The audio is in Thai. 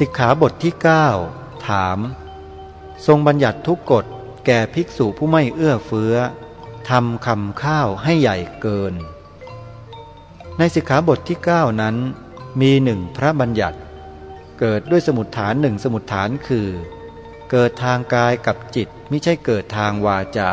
สิกขาบทที่ 9 ถาม ทรงบัญญัติทุกกฎแก่ภิกษุผู้ไม่เอื้อเฟื้อทำคำข้าวให้ใหญ่เกิน ในสิกขาบทที่ 9 นั้น มีหนึ่งพระบัญญัติ เกิดด้วยสมุดฐานหนึ่งสมุดฐานคือ เกิดทางกายกับจิตไม่ใช่เกิดทางวาจา